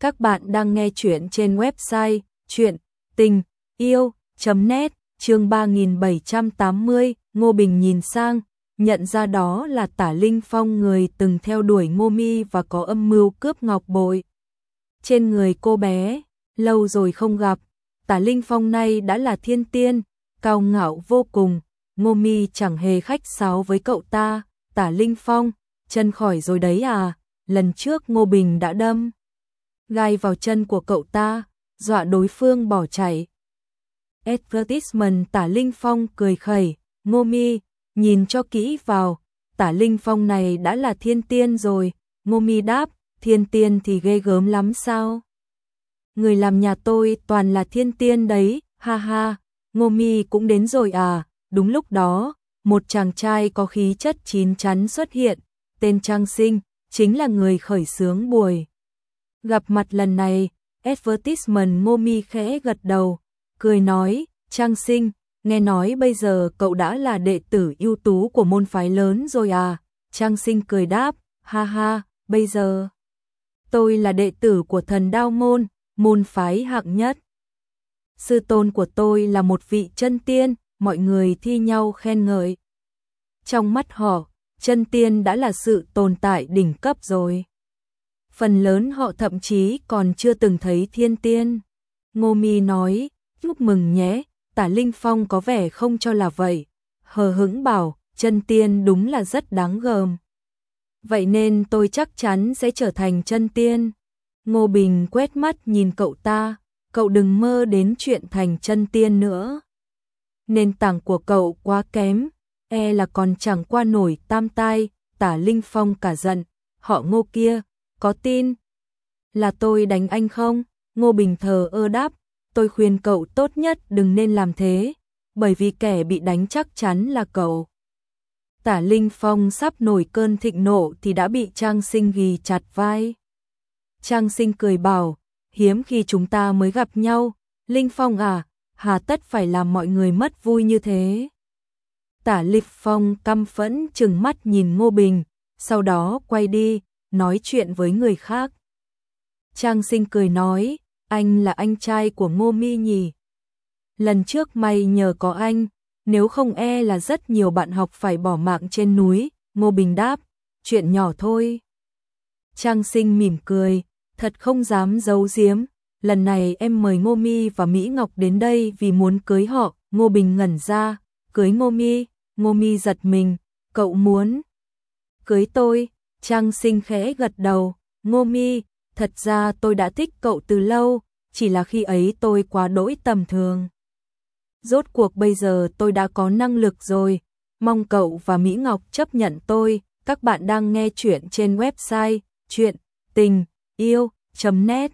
Các bạn đang nghe chuyện trên website chuyện tình yêu.net chương 3780. Ngô Bình nhìn sang, nhận ra đó là tả Linh Phong người từng theo đuổi Ngô Mi và có âm mưu cướp ngọc bội. Trên người cô bé, lâu rồi không gặp, tả Linh Phong nay đã là thiên tiên, cao ngạo vô cùng. Ngô Mi chẳng hề khách sáo với cậu ta, tả Linh Phong, chân khỏi rồi đấy à, lần trước Ngô Bình đã đâm gai vào chân của cậu ta, dọa đối phương bỏ chạy. Advertisement tả Linh Phong cười khẩy, Ngô Mi, nhìn cho kỹ vào, tả Linh Phong này đã là thiên tiên rồi, Ngô Mi đáp, thiên tiên thì ghê gớm lắm sao? Người làm nhà tôi toàn là thiên tiên đấy, ha ha, Ngô Mi cũng đến rồi à, đúng lúc đó, một chàng trai có khí chất chín chắn xuất hiện, tên Trang Sinh, chính là người khởi xướng buổi. Gặp mặt lần này, advertisement Ngô Mi khẽ gật đầu, cười nói, Trang Sinh, nghe nói bây giờ cậu đã là đệ tử ưu tú của môn phái lớn rồi à? Trang Sinh cười đáp, ha ha, bây giờ tôi là đệ tử của thần đao môn, môn phái hạng nhất. Sư tôn của tôi là một vị chân tiên, mọi người thi nhau khen ngợi. Trong mắt họ, chân tiên đã là sự tồn tại đỉnh cấp rồi. Phần lớn họ thậm chí còn chưa từng thấy thiên tiên. Ngô Mi nói, chúc mừng nhé, tả Linh Phong có vẻ không cho là vậy. Hờ hững bảo, chân tiên đúng là rất đáng gờm. Vậy nên tôi chắc chắn sẽ trở thành chân tiên. Ngô Bình quét mắt nhìn cậu ta, cậu đừng mơ đến chuyện thành chân tiên nữa. Nền tảng của cậu quá kém, e là còn chẳng qua nổi tam tai, tả Linh Phong cả giận, họ ngô kia, có tin là tôi đánh anh không? Ngô Bình thờ ơ đáp, tôi khuyên cậu tốt nhất đừng nên làm thế, bởi vì kẻ bị đánh chắc chắn là cậu. Tả Linh Phong sắp nổi cơn thịnh nộ thì đã bị Trang Sinh ghi chặt vai. Trang Sinh cười bảo, hiếm khi chúng ta mới gặp nhau, Linh Phong à, hà tất phải làm mọi người mất vui như thế. Tả Lịch Phong căm phẫn chừng mắt nhìn Ngô Bình, sau đó quay đi, nói chuyện với người khác. Trang sinh cười nói, anh là anh trai của Ngô Mi nhỉ. Lần trước may nhờ có anh, nếu không e là rất nhiều bạn học phải bỏ mạng trên núi, Ngô Bình đáp, chuyện nhỏ thôi. Trang sinh mỉm cười, thật không dám giấu giếm, lần này em mời Ngô Mi và Mỹ Ngọc đến đây vì muốn cưới họ, Ngô Bình ngẩn ra, cưới Ngô Mi, Ngô Mi giật mình, cậu muốn cưới tôi, Trang sinh khẽ gật đầu, ngô mi, thật ra tôi đã thích cậu từ lâu, chỉ là khi ấy tôi quá đỗi tầm thường. Rốt cuộc bây giờ tôi đã có năng lực rồi, mong cậu và Mỹ Ngọc chấp nhận tôi, các bạn đang nghe chuyện trên website chuyện tình yêu.net